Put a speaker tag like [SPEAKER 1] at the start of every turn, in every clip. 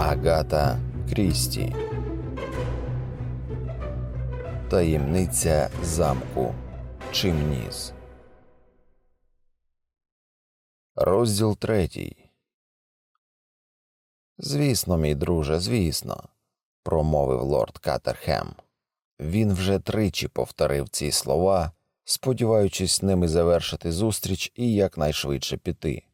[SPEAKER 1] Агата Крісті. Таємниця замку Чимніс. Розділ третій. Звісно, мій друже, звісно, промовив лорд Катерхем. Він вже тричі повторив ці слова, сподіваючись ними завершити зустріч і якнайшвидше піти.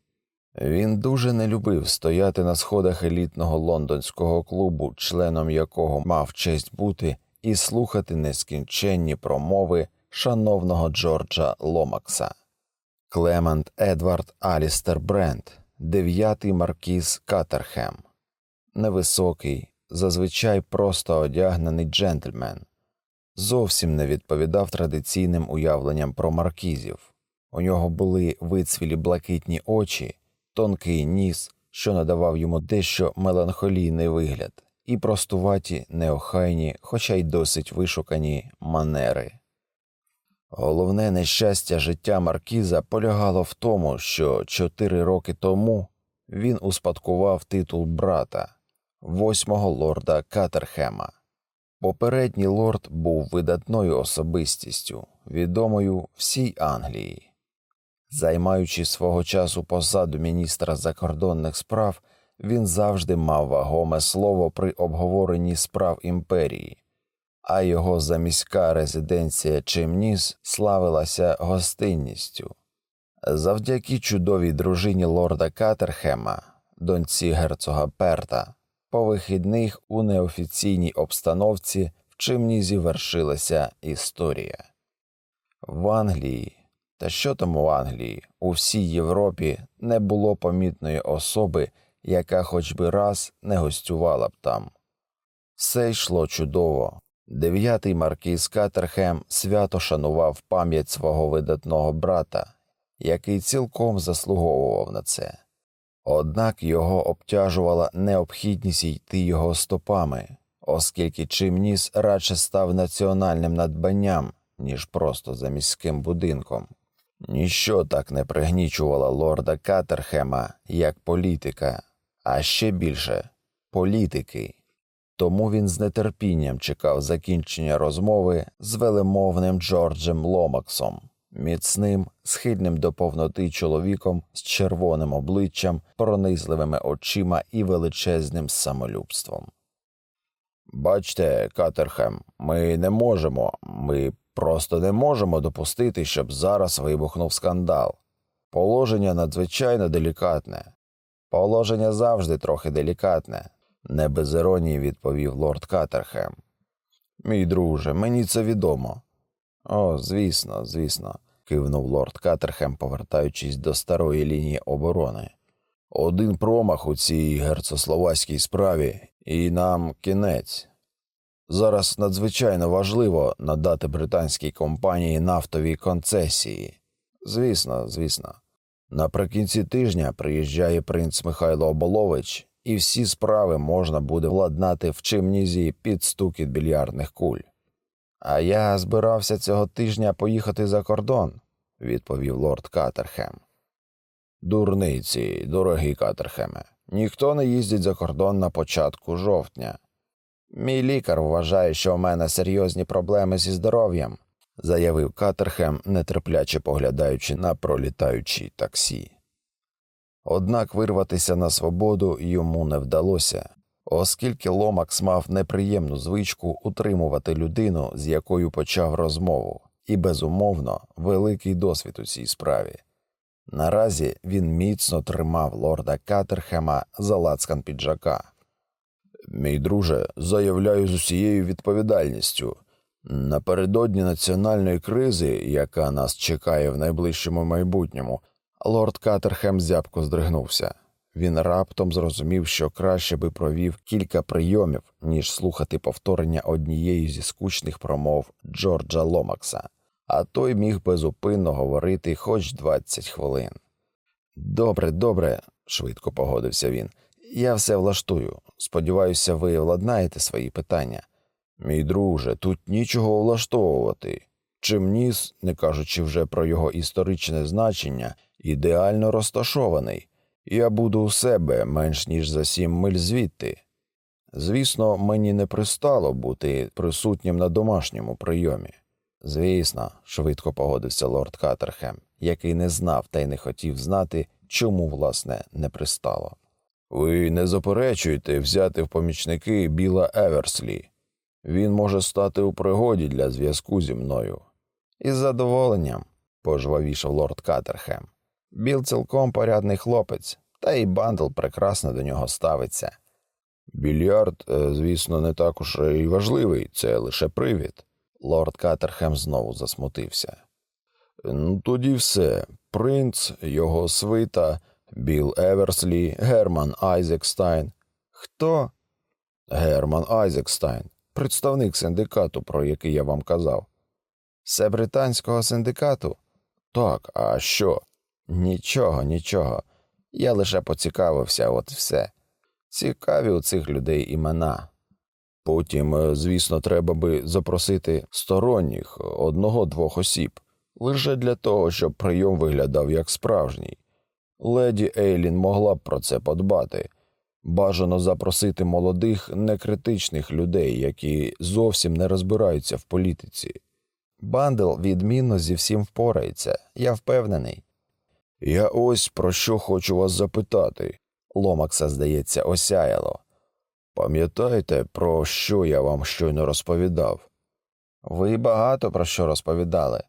[SPEAKER 1] Він дуже не любив стояти на сходах елітного лондонського клубу, членом якого мав честь бути, і слухати нескінченні промови шановного Джорджа Ломакса. Клемент Едвард Алістер Брент, дев'ятий маркіз Катерхем, невисокий, зазвичай просто одягнений джентльмен, зовсім не відповідав традиційним уявленням про маркізів. У нього були вицвілі блакитні очі тонкий ніс, що надавав йому дещо меланхолійний вигляд, і простуваті, неохайні, хоча й досить вишукані манери. Головне нещастя життя Маркіза полягало в тому, що чотири роки тому він успадкував титул брата, восьмого лорда Катерхема. Попередній лорд був видатною особистістю, відомою всій Англії. Займаючи свого часу посаду міністра закордонних справ, він завжди мав вагоме слово при обговоренні справ імперії, а його заміська резиденція Чимніс славилася гостинністю. Завдяки чудовій дружині лорда Катерхема, доньці герцога Перта, по вихідних у неофіційній обстановці в Чимнізі вершилася історія. В Англії та що там у Англії, у всій Європі не було помітної особи, яка хоч би раз не гостювала б там. Все йшло чудово. Дев'ятий маркіз Катерхем свято шанував пам'ять свого видатного брата, який цілком заслуговував на це. Однак його обтяжувала необхідність йти його стопами, оскільки Чимніс радше став національним надбанням, ніж просто за міським будинком. Ніщо так не пригнічувало лорда Катерхема, як політика, а ще більше політики. Тому він з нетерпінням чекав закінчення розмови з велемовним Джорджем Ломаксом, міцним, схильним до повноти чоловіком з червоним обличчям, пронизливими очима і величезним самолюбством. Бачте, Катерхем, ми не можемо, ми Просто не можемо допустити, щоб зараз вибухнув скандал. Положення надзвичайно делікатне. Положення завжди трохи делікатне, не без іронії відповів лорд Катерхем. Мій друже, мені це відомо. О, звісно, звісно, кивнув лорд Катерхем, повертаючись до старої лінії оборони. Один промах у цій герцословацькій справі, і нам кінець. Зараз надзвичайно важливо надати британській компанії нафтові концесії. Звісно, звісно. Наприкінці тижня приїжджає принц Михайло Оболович, і всі справи можна буде владнати в чимнізі під стукіт більярдних куль. А я збирався цього тижня поїхати за кордон, відповів лорд Катерхем. Дурниці, дорогий Катерхеме, ніхто не їздить за кордон на початку жовтня. Мій лікар вважає, що у мене серйозні проблеми зі здоров'ям, заявив Катерхем, нетерпляче поглядаючи на пролітаючі таксі. Однак вирватися на свободу йому не вдалося, оскільки Ломакс мав неприємну звичку утримувати людину, з якою почав розмову, і, безумовно, великий досвід у цій справі. Наразі він міцно тримав лорда Катерхема за лацкан піджака. Мій друже, заявляю з усією відповідальністю. Напередодні національної кризи, яка нас чекає в найближчому майбутньому, лорд Катерхем зябко здригнувся. Він раптом зрозумів, що краще би провів кілька прийомів, ніж слухати повторення однієї зі скучних промов Джорджа Ломакса, а той міг безупинно говорити хоч 20 хвилин. Добре, добре, швидко погодився він. Я все влаштую. Сподіваюся, ви владнаєте свої питання. Мій друже, тут нічого влаштовувати. Чим ніс, не кажучи вже про його історичне значення, ідеально розташований. Я буду у себе менш ніж за сім миль звідти. звісно, мені не пристало бути присутнім на домашньому прийомі. Звісно, швидко погодився лорд Катерхем, який не знав та й не хотів знати, чому, власне, не пристало. Ви не заперечуєте взяти в помічники біла Еверслі. Він може стати у пригоді для зв'язку зі мною. Із задоволенням, пожвавішав лорд Катерхем. Біл цілком порядний хлопець, та й бандл прекрасно до нього ставиться. Більярд, е, звісно, не так уж і важливий, це лише привід. Лорд Катерхем знову засмутився. Ну, тоді все. Принц, його свита, Біл Еверслі, Герман Айзекстайн. Хто? Герман Айзекстайн, представник синдикату, про який я вам казав. Всебританського синдикату? Так, а що? Нічого, нічого. Я лише поцікавився, от все. Цікаві у цих людей імена. Потім, е, звісно, треба би запросити сторонніх одного-двох осіб, лише для того, щоб прийом виглядав як справжній. Леді Ейлін могла б про це подбати. Бажано запросити молодих, некритичних людей, які зовсім не розбираються в політиці. Бандл відмінно зі всім впорається, я впевнений. Я ось про що хочу вас запитати. Ломакса, здається, осяяло. Пам'ятаєте, про що я вам щойно розповідав? Ви багато про що розповідали.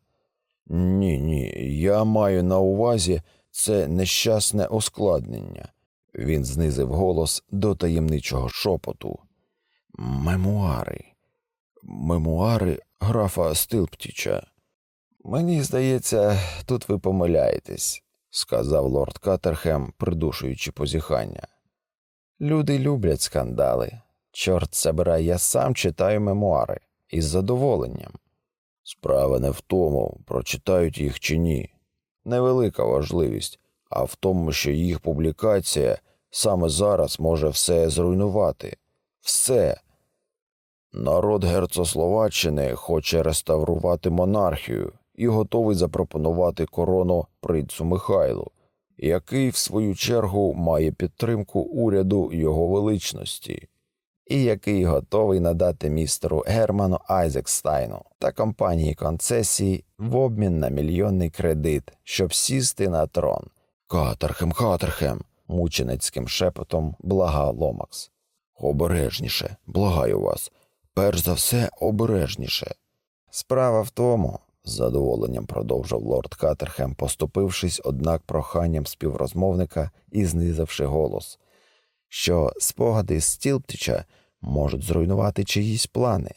[SPEAKER 1] Ні, ні, я маю на увазі це нещасне ускладнення. Він знизив голос до таємничого шепоту. Мемуари, мемуари графа Стилптіча. Мені здається, тут ви помиляєтесь, сказав лорд Катерхем, придушуючи позіхання. Люди люблять скандали. Чорт забирай, я сам читаю мемуари із задоволенням. Справа не в тому, прочитають їх чи ні. Невелика важливість, а в тому, що їх публікація саме зараз може все зруйнувати. Все. Народ Герцословаччини хоче реставрувати монархію і готовий запропонувати корону принцу Михайлу, який, в свою чергу, має підтримку уряду його величності, і який готовий надати містеру Герману Айзекстайну та компанії концесії в обмін на мільйонний кредит, щоб сісти на трон. Катерхем, катерхем, мученицьким шепотом благав Ломакс. Обережніше, благаю вас, перш за все обережніше. Справа в тому, з задоволенням продовжив лорд Катерхем, поступившись, однак, проханням співрозмовника і знизивши голос, що спогади Стілптича можуть зруйнувати чиїсь плани,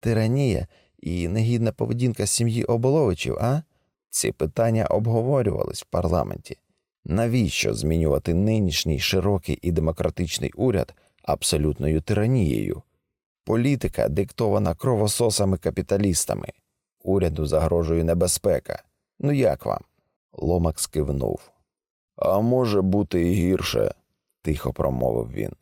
[SPEAKER 1] тиранія і негідна поведінка сім'ї оболовичів, а? Ці питання обговорювались в парламенті. Навіщо змінювати нинішній широкий і демократичний уряд абсолютною тиранією? Політика диктована кровососами капіталістами. Уряду загрожує небезпека. Ну як вам? Ломак скивнув. А може бути і гірше, тихо промовив він.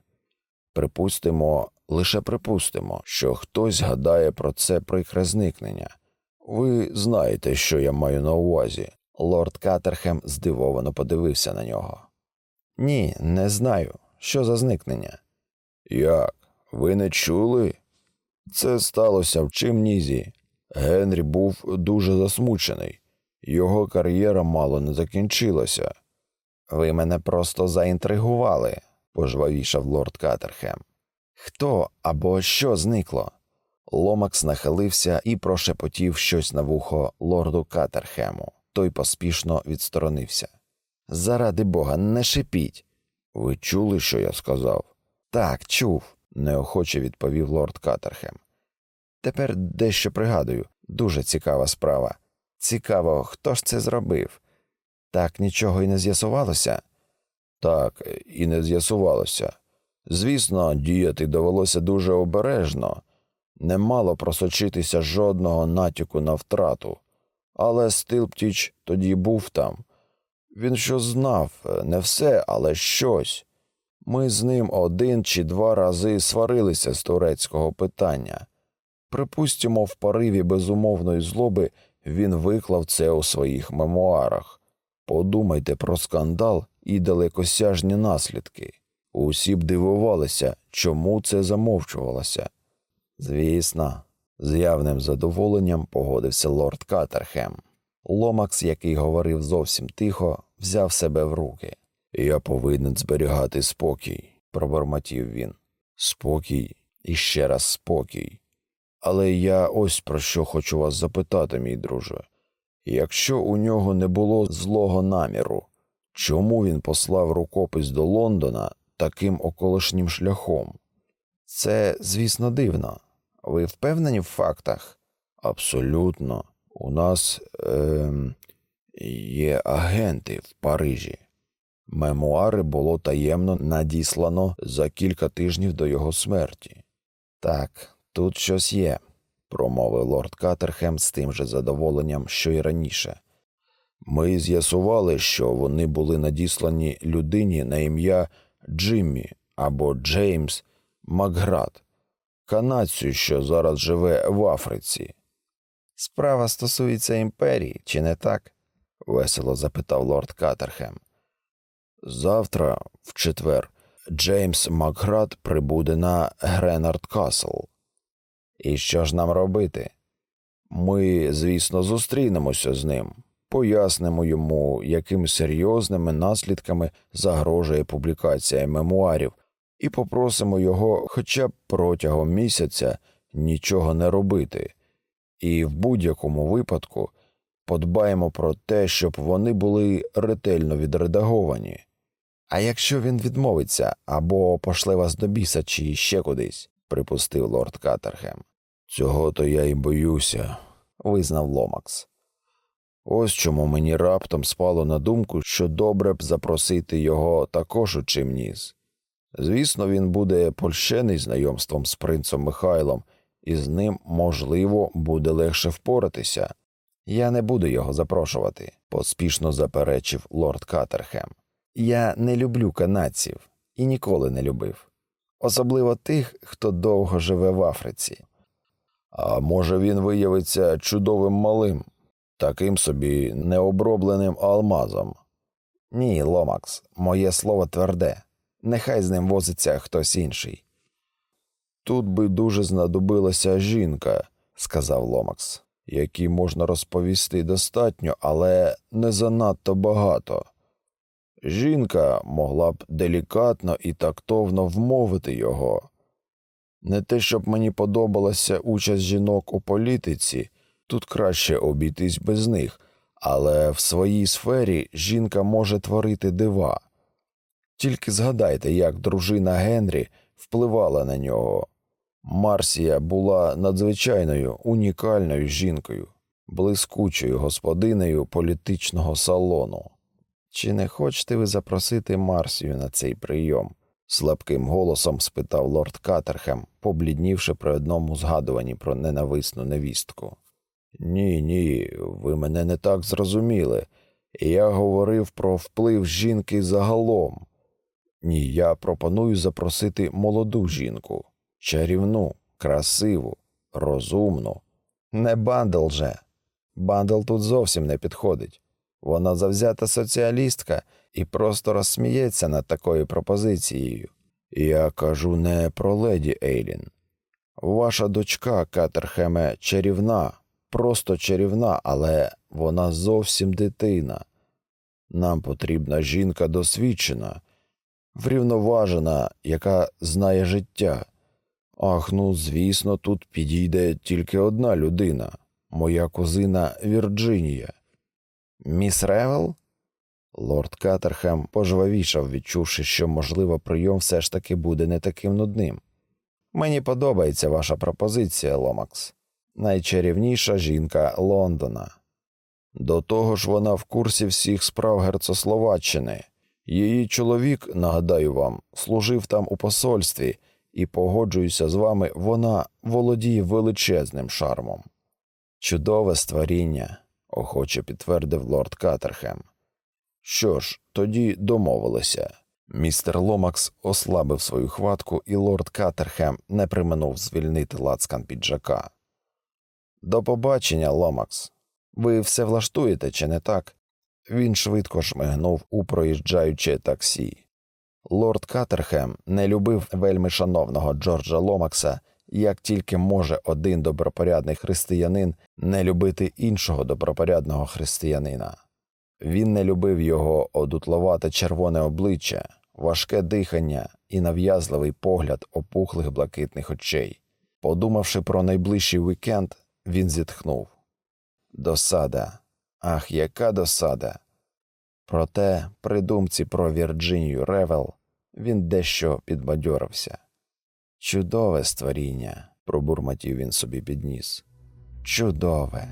[SPEAKER 1] Припустимо, лише припустимо, що хтось гадає про це прикре зникнення. Ви знаєте, що я маю на увазі. Лорд Катерхем здивовано подивився на нього. Ні, не знаю. Що за зникнення? Як? Ви не чули? Це сталося в Чимнізі. Генрі був дуже засмучений, його кар'єра мало не закінчилася. Ви мене просто заінтригували, пожвавішав лорд Катерхем. Хто або що зникло? Ломакс нахилився і прошепотів щось на вухо лорду Катерхему. Той поспішно відсторонився. Заради бога, не шипіть. Ви чули, що я сказав? Так, чув, неохоче відповів лорд Катерхем. Тепер дещо пригадую дуже цікава справа. Цікаво, хто ж це зробив? Так нічого й не з'ясувалося? Так, і не з'ясувалося. Звісно, діяти довелося дуже обережно, не мало просочитися жодного натяку на втрату, але Стилптіч тоді був там. Він що знав, не все, але щось. Ми з ним один чи два рази сварилися з турецького питання. Припустимо, в пориві безумовної злоби він виклав це у своїх мемуарах. Подумайте про скандал і далекосяжні наслідки. Усі б дивувалися, чому це замовчувалося. Звісно, з явним задоволенням погодився лорд Катерхем. Ломакс, який говорив зовсім тихо, взяв себе в руки. Я повинен зберігати спокій, пробормотів він. Спокій і ще раз спокій. Але я ось про що хочу вас запитати, мій друже. Якщо у нього не було злого наміру, чому він послав рукопис до Лондона таким околишнім шляхом? Це, звісно, дивно. Ви впевнені в фактах? Абсолютно. У нас е, є агенти в Парижі. Мемуари було таємно надіслано за кілька тижнів до його смерті. Так, тут щось є, промовив лорд Катерхем з тим же задоволенням, що й раніше. Ми з'ясували, що вони були надіслані людині на ім'я Джиммі або Джеймс Макград, канадцю, що зараз живе в Африці. Справа стосується імперії, чи не так? весело запитав лорд Катерхем. Завтра, в четвер, Джеймс Макград прибуде на Гренард Касл. І що ж нам робити? Ми, звісно, зустрінемося з ним, пояснимо йому, якими серйозними наслідками загрожує публікація мемуарів, і попросимо його хоча б протягом місяця нічого не робити, і в будь-якому випадку подбаємо про те, щоб вони були ретельно відредаговані. А якщо він відмовиться або пошле вас до біса чи ще кудись, припустив лорд Катерхем. Цього то я й боюся, визнав Ломакс. Ось чому мені раптом спало на думку, що добре б запросити його також у чимніс. Звісно, він буде польщений знайомством з принцем Михайлом, і з ним, можливо, буде легше впоратися. Я не буду його запрошувати, поспішно заперечив лорд Катерхем. Я не люблю канадців і ніколи не любив, особливо тих, хто довго живе в Африці. А може, він виявиться чудовим малим, таким собі необробленим алмазом? Ні, Ломакс, моє слово тверде, нехай з ним возиться хтось інший. Тут би дуже знадобилася жінка, сказав Ломакс, якій можна розповісти достатньо, але не занадто багато. Жінка могла б делікатно і тактовно вмовити його. Не те, щоб мені подобалася участь жінок у політиці, тут краще обійтись без них, але в своїй сфері жінка може творити дива. Тільки згадайте, як дружина Генрі впливала на нього. Марсія була надзвичайною унікальною жінкою, блискучою господинею політичного салону. Чи не хочете ви запросити Марсію на цей прийом? слабким голосом спитав лорд Катерхем, побліднівши при одному згадуванні про ненависну невістку. Ні, ні, ви мене не так зрозуміли. Я говорив про вплив жінки загалом. Ні, я пропоную запросити молоду жінку, чарівну, красиву, розумну. Не бандл же. Бандл тут зовсім не підходить. Вона завзята соціалістка і просто розсміється над такою пропозицією. Я кажу не про леді Ейлін. Ваша дочка Катерхеме чарівна, просто чарівна, але вона зовсім дитина. Нам потрібна жінка досвідчена, врівноважена, яка знає життя. Ах, ну, звісно, тут підійде тільки одна людина моя кузина Вірджинія. Міс Ревел? Лорд Катерхем пожвавішав, відчувши, що, можливо, прийом все ж таки буде не таким нудним. Мені подобається ваша пропозиція, Ломакс, найчарівніша жінка Лондона. До того ж, вона в курсі всіх справ Герцословаччини. Її чоловік, нагадаю вам, служив там у посольстві, і погоджуюся з вами, вона володіє величезним шармом. Чудове створіння, охоче підтвердив лорд Катерхем. Що ж, тоді домовилися. Містер Ломакс ослабив свою хватку, і лорд Катерхем не преминув звільнити лацкан піджака. До побачення, Ломакс. Ви все влаштуєте, чи не так? Він швидко шмигнув у проїжджаюче таксі. Лорд Катерхем не любив вельми шановного Джорджа Ломакса, як тільки може один добропорядний християнин не любити іншого добропорядного християнина. Він не любив його одутловате червоне обличчя, важке дихання і нав'язливий погляд опухлих блакитних очей. Подумавши про найближчий вікенд, він зітхнув. Досада, ах, яка досада! Проте, при думці про Вірджинію Ревел, він дещо підбадьорився. Чудове створіння, пробурмотів він собі під ніс. Чудове.